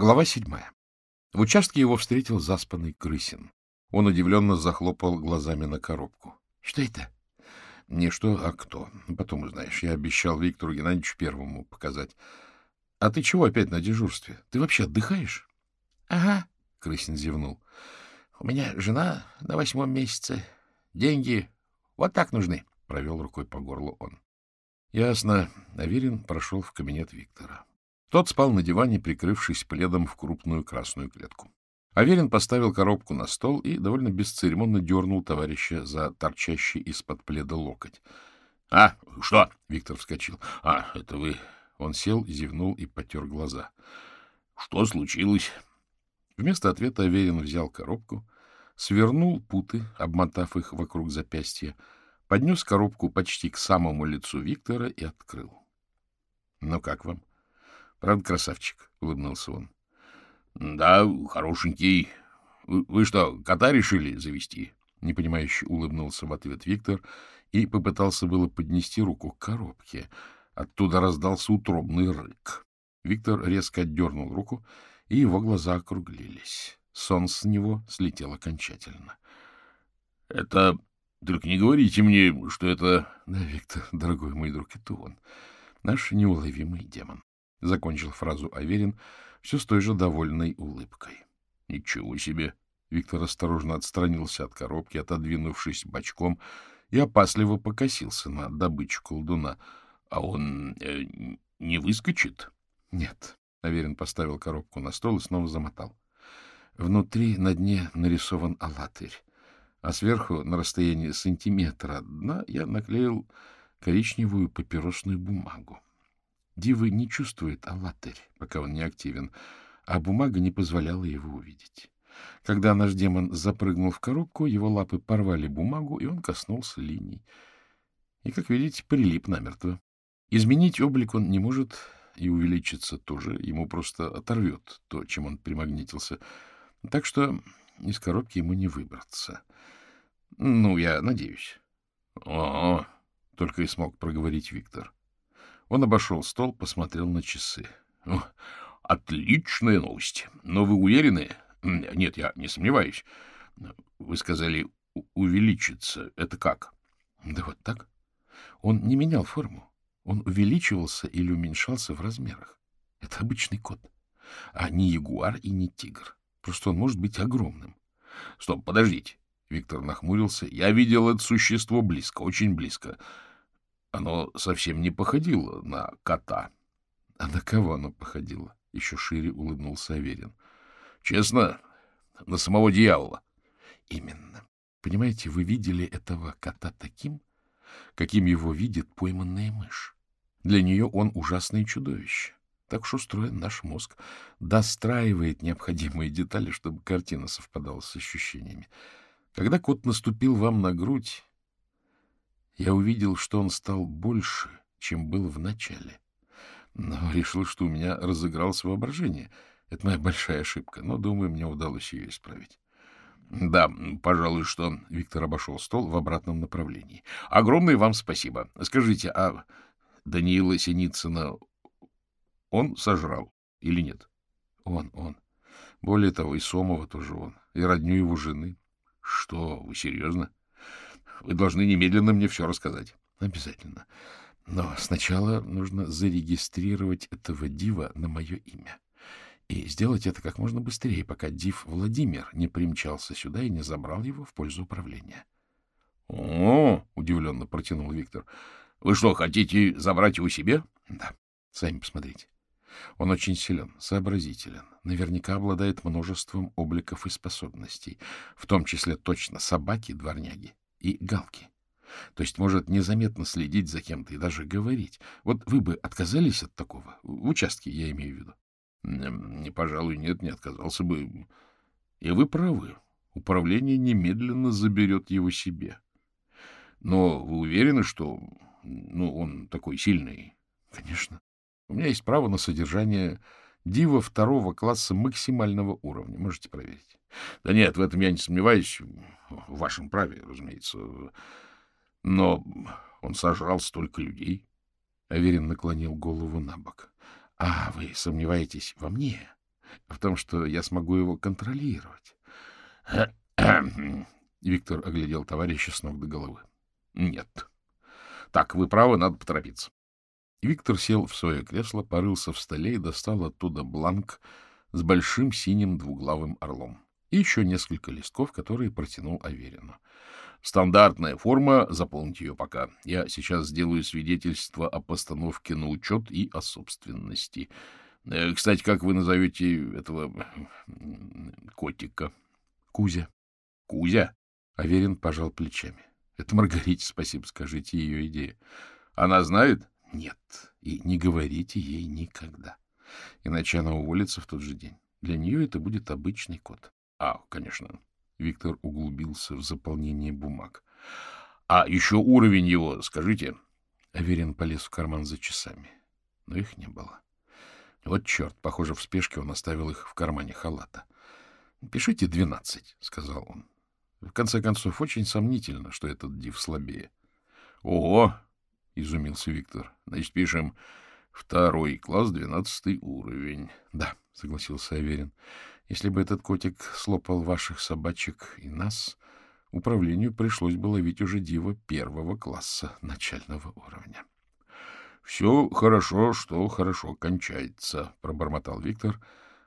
Глава седьмая. В участке его встретил заспанный крысин. Он удивленно захлопал глазами на коробку. — Что это? — Не что, а кто. Потом узнаешь. Я обещал Виктору Геннадьевичу первому показать. — А ты чего опять на дежурстве? Ты вообще отдыхаешь? — Ага, — крысин зевнул. — У меня жена на восьмом месяце. Деньги вот так нужны, — провел рукой по горлу он. Ясно. Аверин прошел в кабинет Виктора. Тот спал на диване, прикрывшись пледом в крупную красную клетку. Аверин поставил коробку на стол и довольно бесцеремонно дернул товарища за торчащий из-под пледа локоть. — А, что? — Виктор вскочил. — А, это вы... Он сел, зевнул и потер глаза. — Что случилось? Вместо ответа Аверин взял коробку, свернул путы, обмотав их вокруг запястья, поднес коробку почти к самому лицу Виктора и открыл. — Ну, как вам? — Правда, красавчик? — улыбнулся он. — Да, хорошенький. Вы что, кота решили завести? — непонимающе улыбнулся в ответ Виктор и попытался было поднести руку к коробке. Оттуда раздался утробный рык. Виктор резко отдернул руку, и его глаза округлились. Сон с него слетел окончательно. — Это только не говорите мне, что это... Да, Виктор, дорогой мой друг, это он. Наш неуловимый демон. Закончил фразу Аверин все с той же довольной улыбкой. Ничего себе! Виктор осторожно отстранился от коробки, отодвинувшись бочком, и опасливо покосился на добычу колдуна. — А он э, не выскочит? — Нет. Аверин поставил коробку на стол и снова замотал. Внутри на дне нарисован алатырь а сверху на расстоянии сантиметра от дна я наклеил коричневую папиросную бумагу. Дивы не чувствует аллатырь, пока он не активен, а бумага не позволяла его увидеть. Когда наш демон запрыгнул в коробку, его лапы порвали бумагу, и он коснулся линий. И, как видите, прилип намертво. Изменить облик он не может и увеличиться тоже. Ему просто оторвет то, чем он примагнитился. Так что из коробки ему не выбраться. Ну, я надеюсь. О, — только и смог проговорить Виктор. Он обошел стол, посмотрел на часы. — Отличная новость. Но вы уверены? Нет, я не сомневаюсь. Вы сказали увеличиться. Это как? Да вот так. Он не менял форму. Он увеличивался или уменьшался в размерах. Это обычный кот. А не ягуар и не тигр. Просто он может быть огромным. Стоп, подождите. Виктор нахмурился. Я видел это существо близко, очень близко. Оно совсем не походило на кота. А на кого оно походило? Еще шире улыбнулся Аверин. Честно, на самого дьявола. Именно. Понимаете, вы видели этого кота таким, каким его видит пойманная мышь. Для нее он ужасное чудовище. Так что устроен наш мозг. Достраивает необходимые детали, чтобы картина совпадала с ощущениями. Когда кот наступил вам на грудь, я увидел, что он стал больше, чем был в начале. Но решил, что у меня разыгралось воображение. Это моя большая ошибка, но, думаю, мне удалось ее исправить. Да, пожалуй, что Виктор обошел стол в обратном направлении. Огромное вам спасибо. Скажите, а Даниила Синицына он сожрал или нет? Он, он. Более того, и Сомова тоже он, и родню его жены. Что, вы серьезно? Вы должны немедленно мне все рассказать. Обязательно. Но сначала нужно зарегистрировать этого дива на мое имя. И сделать это как можно быстрее, пока див Владимир не примчался сюда и не забрал его в пользу управления. — О, — удивленно протянул Виктор, — вы что, хотите забрать его себе? — Да, сами посмотрите. Он очень силен, сообразителен, наверняка обладает множеством обликов и способностей, в том числе точно собаки, дворняги и галки. То есть может незаметно следить за кем-то и даже говорить. Вот вы бы отказались от такого? В участке, я имею в виду. — Пожалуй, нет, не отказался бы. И вы правы. Управление немедленно заберет его себе. Но вы уверены, что ну, он такой сильный? — Конечно. У меня есть право на содержание дива второго класса максимального уровня. Можете проверить. Да нет, в этом я не сомневаюсь. В вашем праве, разумеется. Но он сожрал столько людей. Аверин наклонил голову на бок. — А, вы сомневаетесь во мне? В том, что я смогу его контролировать. Виктор оглядел товарища с ног до головы. — Нет. Так, вы правы, надо поторопиться. Виктор сел в свое кресло, порылся в столе и достал оттуда бланк с большим синим двуглавым орлом и еще несколько листков, которые протянул Аверину. Стандартная форма, заполните ее пока. Я сейчас сделаю свидетельство о постановке на учет и о собственности. Э, кстати, как вы назовете этого котика? Кузя. Кузя? Аверин пожал плечами. Это Маргарите спасибо скажите, ее идея. Она знает? Нет. И не говорите ей никогда. Иначе она уволится в тот же день. Для нее это будет обычный кот. А, конечно. Виктор углубился в заполнение бумаг. А еще уровень его, скажите. Аверин полез в карман за часами, но их не было. Вот черт, похоже, в спешке он оставил их в кармане халата. — Пишите двенадцать, — сказал он. В конце концов, очень сомнительно, что этот див слабее. — Ого! — изумился Виктор. — Значит, пишем второй класс, двенадцатый уровень. — Да, — согласился Аверин. — Если бы этот котик слопал ваших собачек и нас, управлению пришлось бы ловить уже дива первого класса начального уровня. — Все хорошо, что хорошо кончается, — пробормотал Виктор,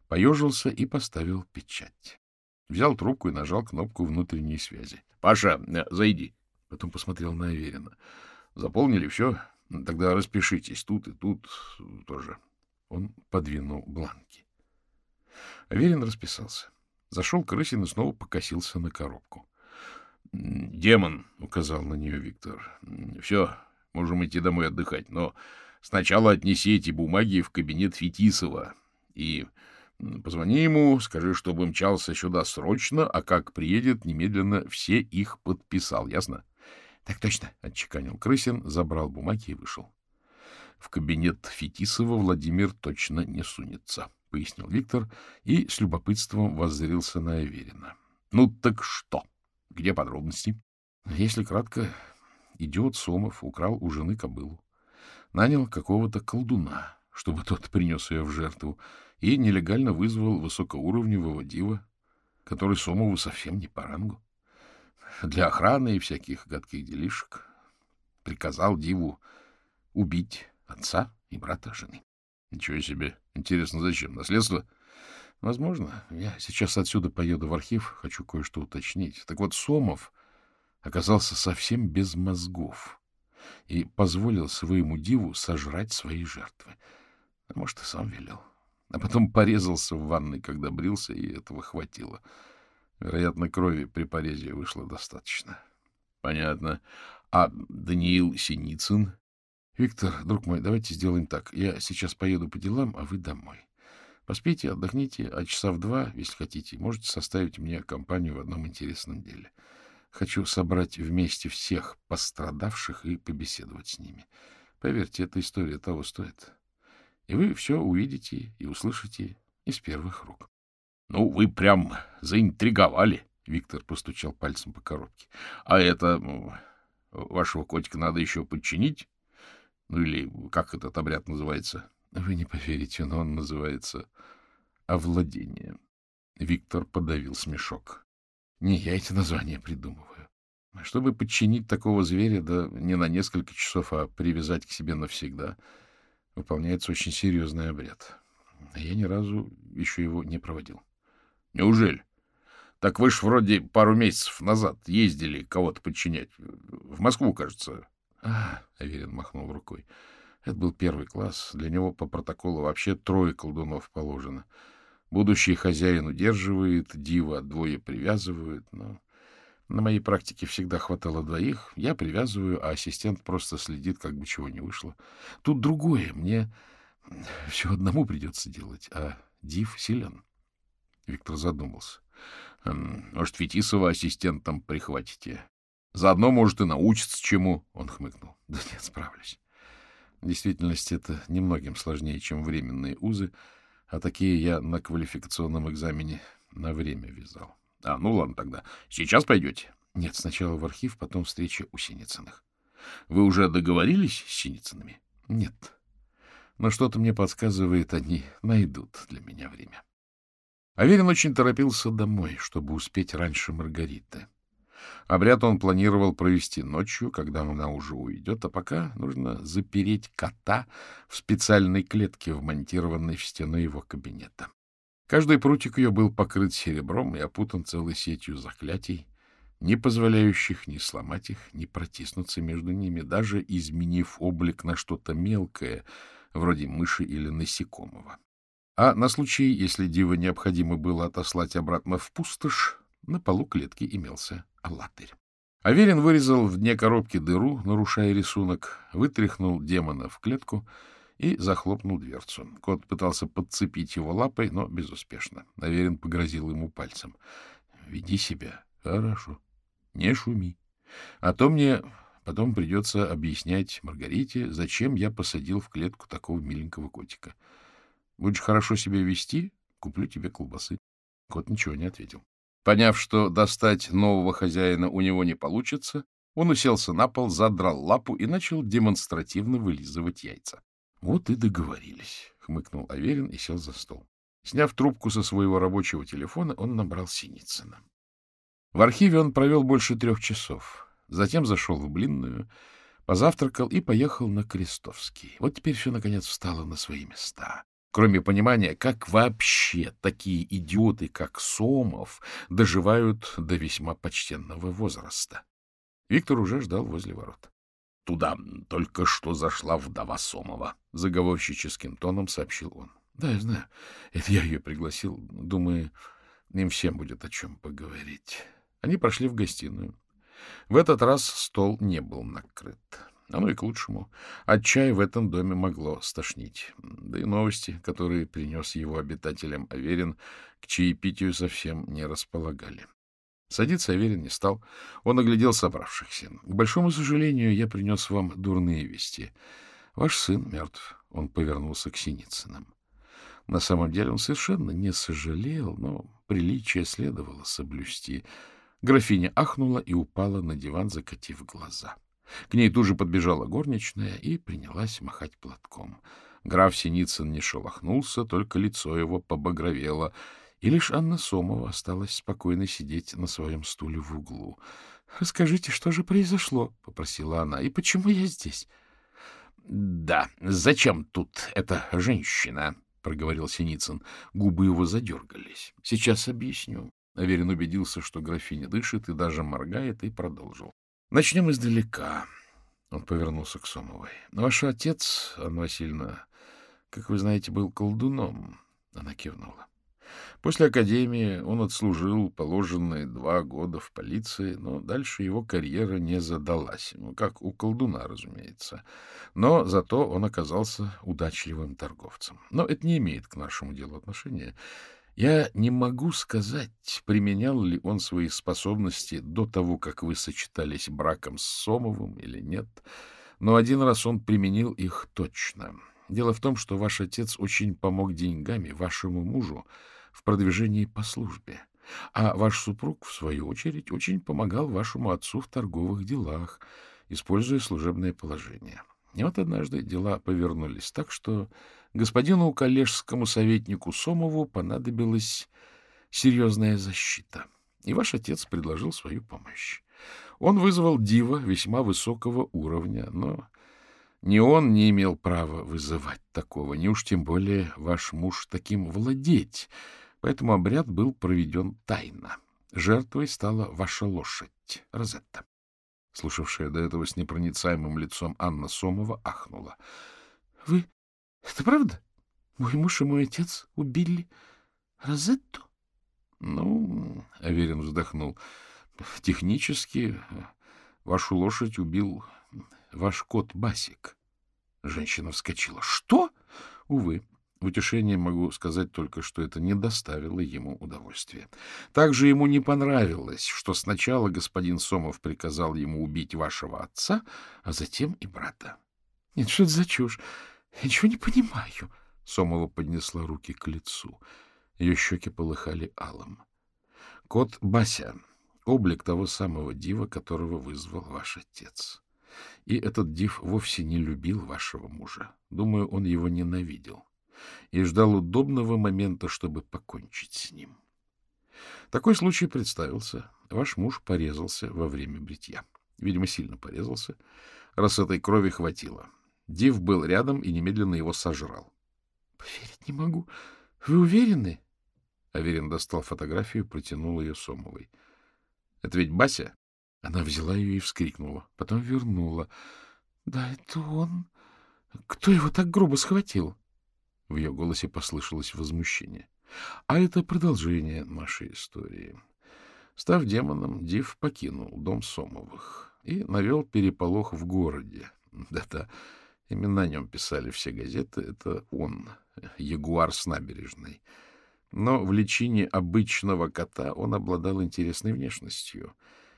поежился и поставил печать. Взял трубку и нажал кнопку внутренней связи. — Паша, э, зайди. Потом посмотрел на Аверина. — Заполнили все? Тогда распишитесь тут и тут тоже. Он подвинул бланки. Аверин расписался. Зашел Крысин и снова покосился на коробку. — Демон, — указал на нее Виктор. — Все, можем идти домой отдыхать, но сначала отнеси эти бумаги в кабинет Фетисова и Позвони ему, скажи, чтобы мчался сюда срочно, а как приедет, немедленно все их подписал. Ясно? — Так точно, — отчеканил Крысин, забрал бумаги и вышел. — В кабинет Фетисова Владимир точно не сунется, — пояснил Виктор и с любопытством воззрился на Аверина. — Ну так что? Где подробности? — Если кратко, идиот Сомов украл у жены кобылу. Нанял какого-то колдуна, чтобы тот принес ее в жертву, и нелегально вызвал высокоуровневого дива, который Сомову совсем не по рангу. Для охраны и всяких гадких делишек приказал диву убить отца и брата жены. Ничего себе. Интересно, зачем? Наследство? Возможно. Я сейчас отсюда поеду в архив, хочу кое-что уточнить. Так вот, Сомов оказался совсем без мозгов и позволил своему диву сожрать свои жертвы. А может, и сам велел а потом порезался в ванной, когда брился, и этого хватило. Вероятно, крови при порезе вышло достаточно. — Понятно. А Даниил Синицын? — Виктор, друг мой, давайте сделаем так. Я сейчас поеду по делам, а вы домой. Поспите, отдохните, а часа в два, если хотите, можете составить мне компанию в одном интересном деле. Хочу собрать вместе всех пострадавших и побеседовать с ними. Поверьте, эта история того стоит. И вы все увидите и услышите из первых рук. — Ну, вы прям заинтриговали, — Виктор постучал пальцем по коробке. — А это вашего котика надо еще подчинить? Ну, или как этот обряд называется? — Вы не поверите, но он называется овладение. Виктор подавил смешок. — Не я эти названия придумываю. Чтобы подчинить такого зверя, да не на несколько часов, а привязать к себе навсегда — выполняется очень серьезный обряд. Я ни разу еще его не проводил. — Неужели? Так вы ж вроде пару месяцев назад ездили кого-то подчинять. В Москву, кажется. — А, — Аверин махнул рукой. Это был первый класс. Для него по протоколу вообще трое колдунов положено. Будущий хозяин удерживает, дива двое привязывают, но на моей практике всегда хватало двоих. Я привязываю, а ассистент просто следит, как бы чего не вышло. Тут другое. Мне все одному придется делать, а Див силен. Виктор задумался. Может, Фетисова ассистентом прихватите? Заодно, может, и научится чему. Он хмыкнул. Да нет, справлюсь. В действительности это немногим сложнее, чем временные узы, а такие я на квалификационном экзамене на время вязал. — А, ну ладно тогда. Сейчас пойдете? — Нет, сначала в архив, потом встреча у Синицыных. — Вы уже договорились с Синицынами? — Нет. Но что-то мне подсказывает, они найдут для меня время. Аверин очень торопился домой, чтобы успеть раньше Маргариты. Обряд он планировал провести ночью, когда она уже уйдет, а пока нужно запереть кота в специальной клетке, вмонтированной в стену его кабинета. Каждый прутик ее был покрыт серебром и опутан целой сетью заклятий, не позволяющих ни сломать их, ни протиснуться между ними, даже изменив облик на что-то мелкое, вроде мыши или насекомого. А на случай, если дива необходимо было отослать обратно в пустошь, на полу клетки имелся аллатырь. Аверин вырезал в дне коробки дыру, нарушая рисунок, вытряхнул демона в клетку и захлопнул дверцу. Кот пытался подцепить его лапой, но безуспешно. Аверин погрозил ему пальцем. — Веди себя хорошо, не шуми. А то мне потом придется объяснять Маргарите, зачем я посадил в клетку такого миленького котика. Будешь хорошо себя вести, куплю тебе колбасы. Кот ничего не ответил. Поняв, что достать нового хозяина у него не получится, он уселся на пол, задрал лапу и начал демонстративно вылизывать яйца. — Вот и договорились, — хмыкнул Аверин и сел за стол. Сняв трубку со своего рабочего телефона, он набрал Синицына. В архиве он провел больше трех часов. Затем зашел в Блинную, позавтракал и поехал на Крестовский. Вот теперь все, наконец, встало на свои места кроме понимания, как вообще такие идиоты, как Сомов, доживают до весьма почтенного возраста. Виктор уже ждал возле ворот. — Туда только что зашла вдова Сомова, — заговорщическим тоном сообщил он. — Да, я знаю. Это я ее пригласил. Думаю, им всем будет о чем поговорить. Они прошли в гостиную. В этот раз стол не был накрыт. Оно и к лучшему. От чая в этом доме могло стошнить. Да и новости, которые принес его обитателям Аверин, к чаепитию совсем не располагали. Садиться Аверин не стал. Он оглядел собравшихся. К большому сожалению, я принес вам дурные вести. Ваш сын мертв. Он повернулся к Синицынам. На самом деле он совершенно не сожалел, но приличие следовало соблюсти. Графиня ахнула и упала на диван, закатив глаза. — к ней тут же подбежала горничная и принялась махать платком. Граф Синицын не шелохнулся, только лицо его побагровело, и лишь Анна Сомова осталась спокойно сидеть на своем стуле в углу. — Расскажите, что же произошло? — попросила она. — И почему я здесь? — Да, зачем тут эта женщина? — проговорил Синицын. Губы его задергались. — Сейчас объясню. Аверин убедился, что графиня дышит и даже моргает, и продолжил. Начнем издалека. Он повернулся к Сомовой. Ваш отец, Анна Васильевна, как вы знаете, был колдуном. Она кивнула. После академии он отслужил положенные два года в полиции, но дальше его карьера не задалась. Ну, как у колдуна, разумеется. Но зато он оказался удачливым торговцем. Но это не имеет к нашему делу отношения. Я не могу сказать, применял ли он свои способности до того, как вы сочетались браком с Сомовым или нет, но один раз он применил их точно. Дело в том, что ваш отец очень помог деньгами вашему мужу в продвижении по службе, а ваш супруг, в свою очередь, очень помогал вашему отцу в торговых делах, используя служебное положение. И вот однажды дела повернулись так, что господину коллежскому советнику Сомову понадобилась серьезная защита, и ваш отец предложил свою помощь. Он вызвал дива весьма высокого уровня, но ни он не имел права вызывать такого, ни уж тем более ваш муж таким владеть, поэтому обряд был проведен тайно. Жертвой стала ваша лошадь, Розетта. Слушавшая до этого с непроницаемым лицом Анна Сомова ахнула. — Вы... Это правда? Мой муж и мой отец убили Розетту? — Ну, — Аверин вздохнул, — технически вашу лошадь убил ваш кот Басик. Женщина вскочила. — Что? — Увы. В утешение могу сказать только, что это не доставило ему удовольствия. Также ему не понравилось, что сначала господин Сомов приказал ему убить вашего отца, а затем и брата. — Нет, что это за чушь? Я ничего не понимаю. Сомова поднесла руки к лицу. Ее щеки полыхали алым. Кот Бася — облик того самого дива, которого вызвал ваш отец. И этот див вовсе не любил вашего мужа. Думаю, он его ненавидел. И ждал удобного момента, чтобы покончить с ним. Такой случай представился. Ваш муж порезался во время бритья. Видимо, сильно порезался, раз этой крови хватило. Див был рядом и немедленно его сожрал. — Поверить не могу. Вы уверены? Аверин достал фотографию, протянул ее Сомовой. — Это ведь Бася? Она взяла ее и вскрикнула. Потом вернула. — Да, это он. Кто его так грубо схватил? В ее голосе послышалось возмущение. А это продолжение нашей истории. Став демоном, Див покинул дом Сомовых и навел переполох в городе. Да-да, именно о нем писали все газеты. Это он, ягуар с набережной. Но в личине обычного кота он обладал интересной внешностью.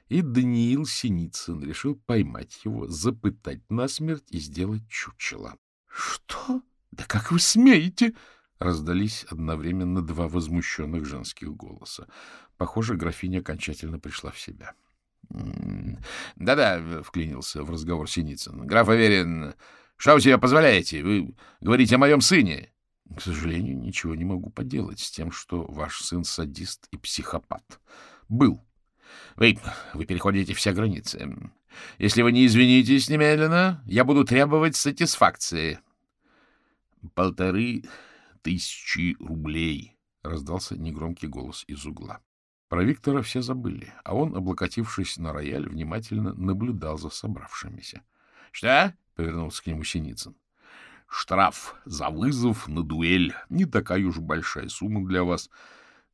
И Даниил Синицын решил поймать его, запытать насмерть и сделать чучело. — Что? Да как вы смеете? Раздались одновременно два возмущенных женских голоса. Похоже, графиня окончательно пришла в себя. «Да-да», — вклинился в разговор Синицын. — Граф Аверин, что вы себе позволяете? Вы говорите о моем сыне. — К сожалению, ничего не могу поделать с тем, что ваш сын садист и психопат. Был. Вы, вы переходите все границы. Если вы не извинитесь немедленно, я буду требовать сатисфакции. Полторы тысячи рублей, — раздался негромкий голос из угла. Про Виктора все забыли, а он, облокотившись на рояль, внимательно наблюдал за собравшимися. — Что? — повернулся к нему Синицын. — Штраф за вызов на дуэль. Не такая уж большая сумма для вас.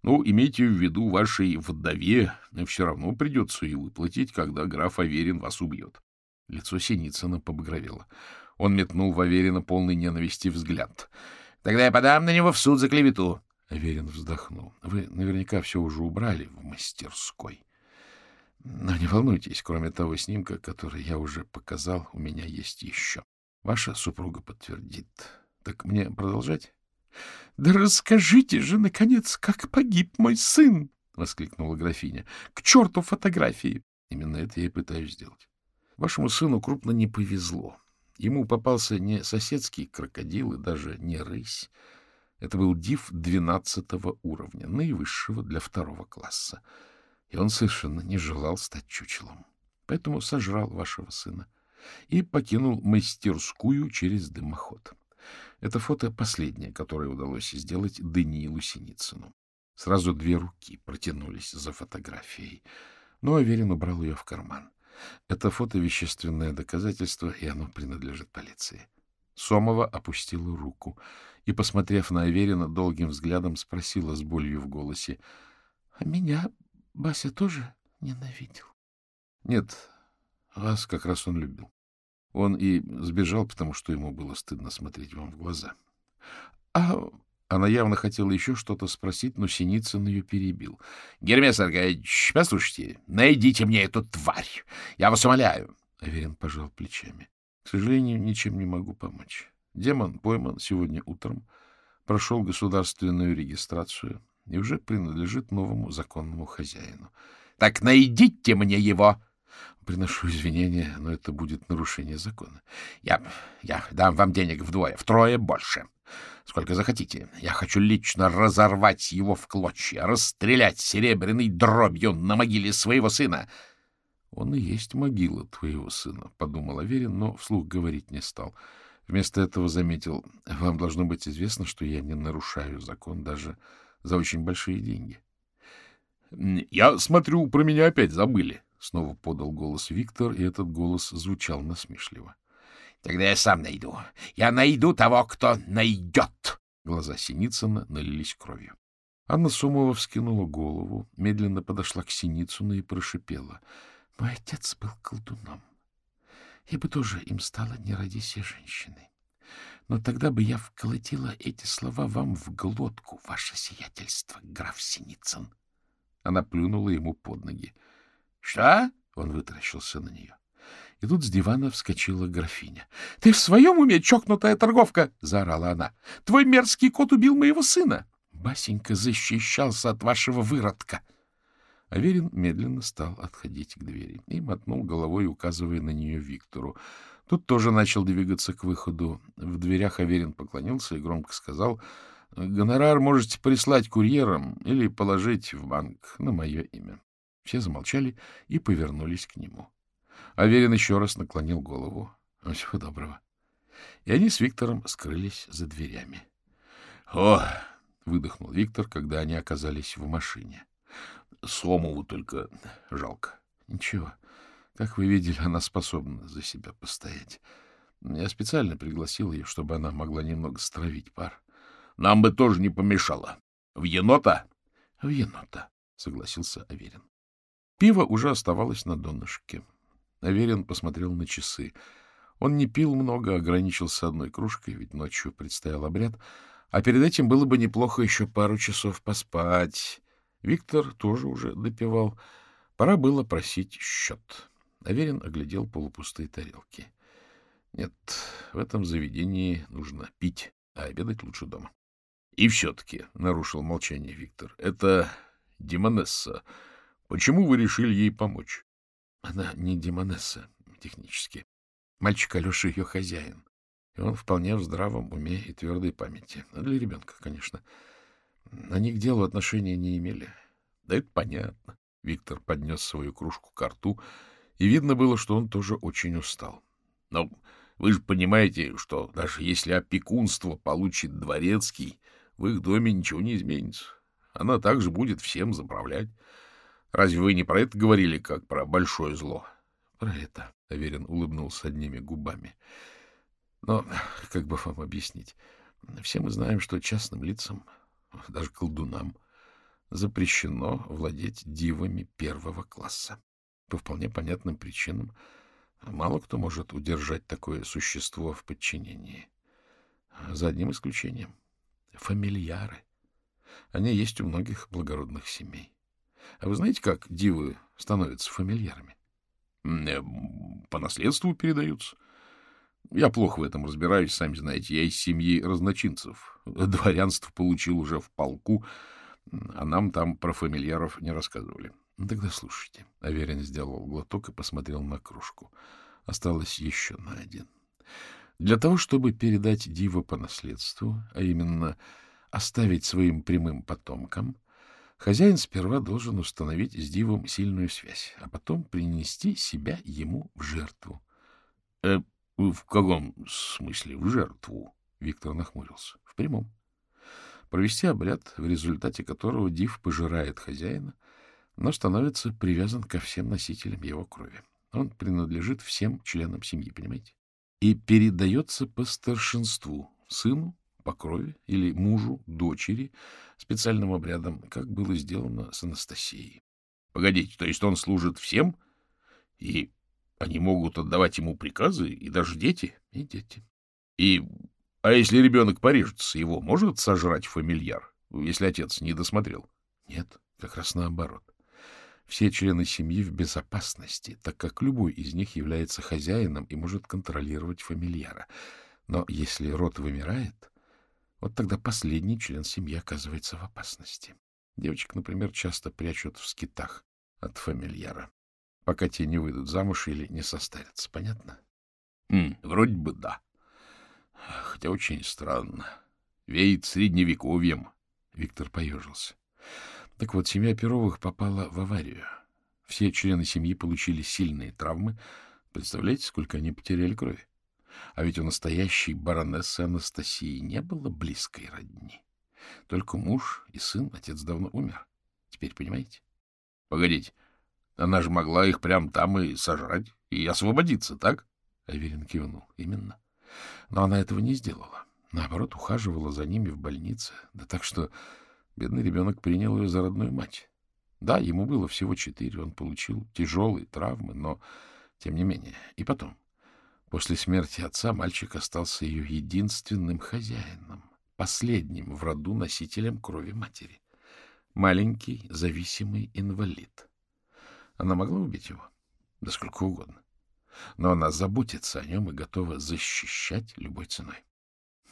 Ну, имейте в виду, вашей вдове все равно придется и выплатить, когда граф Аверин вас убьет. Лицо Синицына побагровело. Он метнул в Аверина полный ненависти взгляд. Тогда я подам на него в суд за клевету. Аверин вздохнул. Вы наверняка все уже убрали в мастерской. Но не волнуйтесь, кроме того снимка, который я уже показал, у меня есть еще. Ваша супруга подтвердит. Так мне продолжать? — Да расскажите же, наконец, как погиб мой сын! — воскликнула графиня. — К черту фотографии! Именно это я и пытаюсь сделать. Вашему сыну крупно не повезло. Ему попался не соседский крокодил и даже не рысь. Это был див двенадцатого уровня, наивысшего для второго класса. И он совершенно не желал стать чучелом. Поэтому сожрал вашего сына и покинул мастерскую через дымоход. Это фото последнее, которое удалось сделать Даниилу Синицыну. Сразу две руки протянулись за фотографией, но Аверин убрал ее в карман. Это фото — вещественное доказательство, и оно принадлежит полиции. Сомова опустила руку и, посмотрев на Аверина, долгим взглядом спросила с болью в голосе. — А меня Бася тоже ненавидел? — Нет, вас как раз он любил. Он и сбежал, потому что ему было стыдно смотреть вам в глаза. — А она явно хотела еще что-то спросить, но Синицын ее перебил. — Гермес Аркадьевич, послушайте, найдите мне эту тварь. Я вас умоляю. Аверин пожал плечами. — К сожалению, ничем не могу помочь. Демон пойман сегодня утром, прошел государственную регистрацию и уже принадлежит новому законному хозяину. — Так найдите мне его! Приношу извинения, но это будет нарушение закона. Я, я дам вам денег вдвое, втрое больше. Сколько захотите. Я хочу лично разорвать его в клочья, расстрелять серебряной дробью на могиле своего сына. — Он и есть могила твоего сына, — подумал Аверин, но вслух говорить не стал. Вместо этого заметил, — вам должно быть известно, что я не нарушаю закон даже за очень большие деньги. — Я смотрю, про меня опять забыли, — снова подал голос Виктор, и этот голос звучал насмешливо. — Тогда я сам найду. Я найду того, кто найдет. Глаза Синицына налились кровью. Анна Сумова вскинула голову, медленно подошла к Синицыну и прошипела. — Мой отец был колдуном. Я бы тоже им стала, не ради сей женщины. Но тогда бы я вколотила эти слова вам в глотку, ваше сиятельство, граф Синицын. Она плюнула ему под ноги. — Что? — он вытаращился на нее. И тут с дивана вскочила графиня. — Ты в своем уме, чокнутая торговка? — заорала она. — Твой мерзкий кот убил моего сына. Басенька защищался от вашего выродка. Аверин медленно стал отходить к двери и мотнул головой, указывая на нее Виктору. Тут тоже начал двигаться к выходу. В дверях Аверин поклонился и громко сказал, «Гонорар можете прислать курьером или положить в банк на мое имя». Все замолчали и повернулись к нему. Аверин еще раз наклонил голову. Всего доброго. И они с Виктором скрылись за дверями. — О! — выдохнул Виктор, когда они оказались в машине. — Сомову только жалко. — Ничего. Как вы видели, она способна за себя постоять. Я специально пригласил ее, чтобы она могла немного стравить пар. — Нам бы тоже не помешало. В енота? — В енота, — согласился Аверин. Пиво уже оставалось на донышке. Аверин посмотрел на часы. Он не пил много, ограничился одной кружкой, ведь ночью предстоял обряд, а перед этим было бы неплохо еще пару часов поспать. Виктор тоже уже допивал. Пора было просить счет. Аверин оглядел полупустые тарелки. Нет, в этом заведении нужно пить, а обедать лучше дома. — И все-таки, — нарушил молчание Виктор, — это Демонесса. Почему вы решили ей помочь? — Она не Демонесса, технически. Мальчик Алеша ее хозяин. И он вполне в здравом уме и твердой памяти. А для ребенка, конечно. Они к делу отношения не имели. Да это понятно. Виктор поднес свою кружку к рту, и видно было, что он тоже очень устал. Но вы же понимаете, что даже если опекунство получит дворецкий, в их доме ничего не изменится. Она также будет всем заправлять. Разве вы не про это говорили, как про большое зло? — Про это, — Аверин улыбнулся одними губами. — Но, как бы вам объяснить, все мы знаем, что частным лицам, даже колдунам, запрещено владеть дивами первого класса. По вполне понятным причинам мало кто может удержать такое существо в подчинении. За одним исключением — фамильяры. Они есть у многих благородных семей. А вы знаете, как дивы становятся фамильярами? Э, по наследству передаются. Я плохо в этом разбираюсь, сами знаете. Я из семьи разночинцев. Дворянство получил уже в полку, а нам там про фамильяров не рассказывали. Тогда слушайте. Аверин сделал глоток и посмотрел на кружку. Осталось еще на один. Для того, чтобы передать диву по наследству, а именно оставить своим прямым потомкам, хозяин сперва должен установить с дивом сильную связь, а потом принести себя ему в жертву. «Э, — В каком смысле в жертву? — Виктор нахмурился. — В прямом. Провести обряд, в результате которого див пожирает хозяина, но становится привязан ко всем носителям его крови. Он принадлежит всем членам семьи, понимаете? И передается по старшинству сыну, по крови или мужу, дочери, специальным обрядом, как было сделано с Анастасией. — Погодите, то есть он служит всем? И они могут отдавать ему приказы, и даже дети? — И дети. — И... А если ребенок порежется, его может сожрать фамильяр, если отец не досмотрел? — Нет, как раз наоборот. Все члены семьи в безопасности, так как любой из них является хозяином и может контролировать фамильяра. Но если род вымирает, вот тогда последний член семьи оказывается в опасности. Девочек, например, часто прячут в скитах от фамильяра, пока те не выйдут замуж или не состарятся. Понятно? Mm, вроде бы да. Хотя очень странно. Веет средневековьем. Виктор поежился. Так вот, семья Перовых попала в аварию. Все члены семьи получили сильные травмы. Представляете, сколько они потеряли крови? А ведь у настоящей баронессы Анастасии не было близкой родни. Только муж и сын, отец давно умер. Теперь понимаете? Погодите, она же могла их прямо там и сожрать, и освободиться, так? Аверин кивнул. Именно. Но она этого не сделала. Наоборот, ухаживала за ними в больнице. Да так что бедный ребенок принял ее за родную мать. Да, ему было всего четыре, он получил тяжелые травмы, но тем не менее. И потом, После смерти отца мальчик остался ее единственным хозяином, последним в роду носителем крови матери. Маленький, зависимый инвалид. Она могла убить его? Да сколько угодно. Но она заботится о нем и готова защищать любой ценой.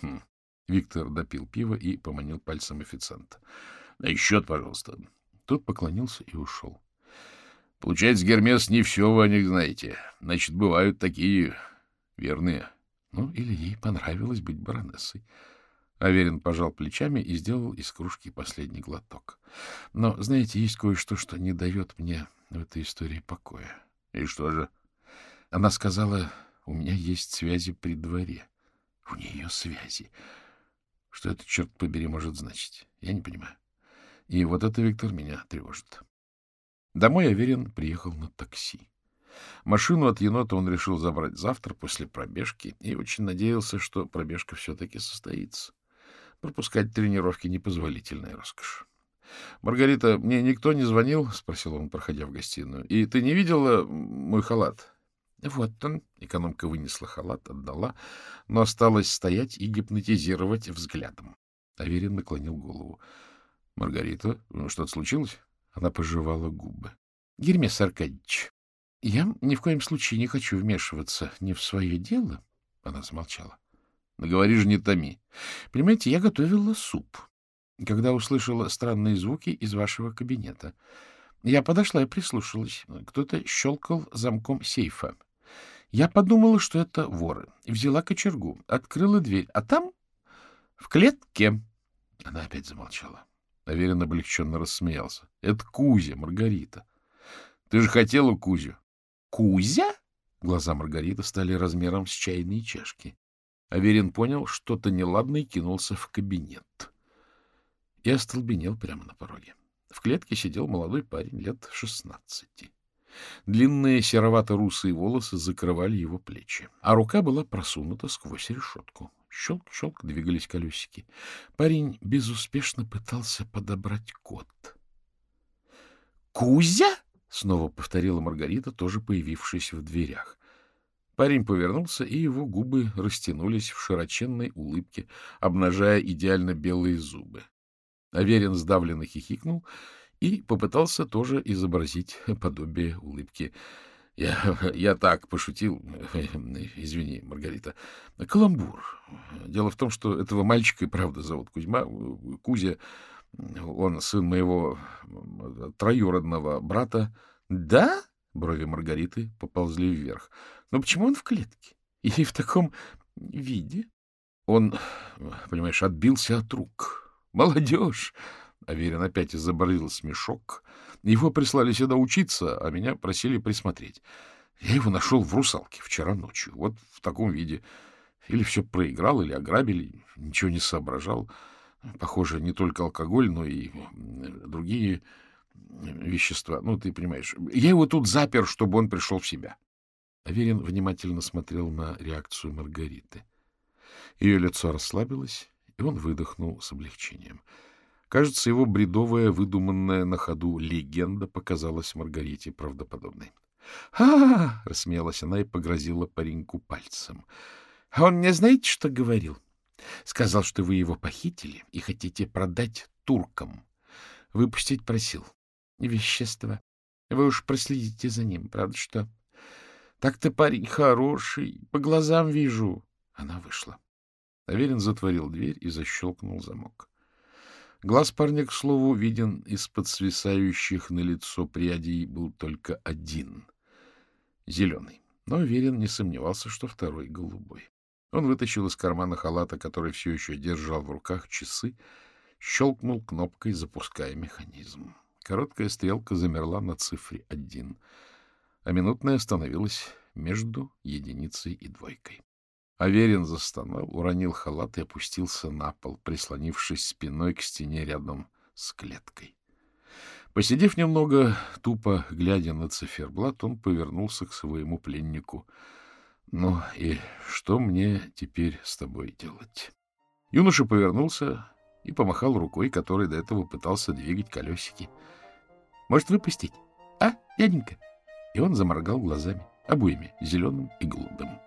Хм. Виктор допил пиво и поманил пальцем официанта. — А счет, пожалуйста. Тот поклонился и ушел. — Получается, Гермес, не все вы о них знаете. Значит, бывают такие Верные. Ну, или ей понравилось быть баронессой. Аверин пожал плечами и сделал из кружки последний глоток. Но, знаете, есть кое-что, что не дает мне в этой истории покоя. И что же? Она сказала, у меня есть связи при дворе. У нее связи. Что это, черт побери, может значить? Я не понимаю. И вот это, Виктор, меня тревожит. Домой Аверин приехал на такси. Машину от енота он решил забрать завтра после пробежки и очень надеялся, что пробежка все-таки состоится. Пропускать тренировки — непозволительная роскошь. — Маргарита, мне никто не звонил? — спросил он, проходя в гостиную. — И ты не видела мой халат? — Вот он. Экономка вынесла халат, отдала, но осталась стоять и гипнотизировать взглядом. Аверин наклонил голову. — Маргарита, что-то случилось? Она пожевала губы. — Гермес Аркадьевич, я ни в коем случае не хочу вмешиваться не в свое дело. Она замолчала. — Наговори же, не томи. Понимаете, я готовила суп, когда услышала странные звуки из вашего кабинета. Я подошла и прислушалась. Кто-то щелкал замком сейфа. Я подумала, что это воры. Взяла кочергу, открыла дверь, а там в клетке... Она опять замолчала. Аверин облегченно рассмеялся. — Это Кузя, Маргарита. Ты же хотела Кузю. — Кузя? Глаза Маргариты стали размером с чайные чашки. Аверин понял, что-то неладное кинулся в кабинет. И остолбенел прямо на пороге. В клетке сидел молодой парень лет шестнадцати. Длинные серовато-русые волосы закрывали его плечи, а рука была просунута сквозь решетку. Щелк-щелк двигались колесики. Парень безуспешно пытался подобрать код. «Кузя — снова повторила Маргарита, тоже появившись в дверях. Парень повернулся, и его губы растянулись в широченной улыбке, обнажая идеально белые зубы. Аверин сдавленно хихикнул и попытался тоже изобразить подобие улыбки. Я, я так пошутил. Извини, Маргарита. Каламбур. Дело в том, что этого мальчика и правда зовут Кузьма. Кузя, он сын моего троюродного брата. Да? Брови Маргариты поползли вверх. Но почему он в клетке? И в таком виде? Он, понимаешь, отбился от рук. Молодежь! Аверин опять изобразил смешок. Его прислали сюда учиться, а меня просили присмотреть. Я его нашел в «Русалке» вчера ночью. Вот в таком виде. Или все проиграл, или ограбили. Ничего не соображал. Похоже, не только алкоголь, но и другие вещества. Ну, ты понимаешь. Я его тут запер, чтобы он пришел в себя. Аверин внимательно смотрел на реакцию Маргариты. Ее лицо расслабилось, и он выдохнул с облегчением. Кажется, его бредовая, выдуманная на ходу легенда показалась Маргарите правдоподобной. «А — рассмеялась она и погрозила пареньку пальцем. — А он мне знаете, что говорил? Сказал, что вы его похитили и хотите продать туркам. Выпустить просил. Вещество. Вы уж проследите за ним, правда что? Так ты парень хороший, по глазам вижу. Она вышла. Аверин затворил дверь и защелкнул замок. Глаз парня, к слову, виден из-под свисающих на лицо прядей был только один — зеленый. Но Аверин не сомневался, что второй — голубой. Он вытащил из кармана халата, который все еще держал в руках, часы, щелкнул кнопкой, запуская механизм. Короткая стрелка замерла на цифре один, а минутная остановилась между единицей и двойкой. Аверин застонал, уронил халат и опустился на пол, прислонившись спиной к стене рядом с клеткой. Посидев немного, тупо глядя на циферблат, он повернулся к своему пленнику. — Ну и что мне теперь с тобой делать? Юноша повернулся и помахал рукой, которой до этого пытался двигать колесики. — может, выпустить? А, дяденька? И он заморгал глазами, обоими, зеленым и голубым.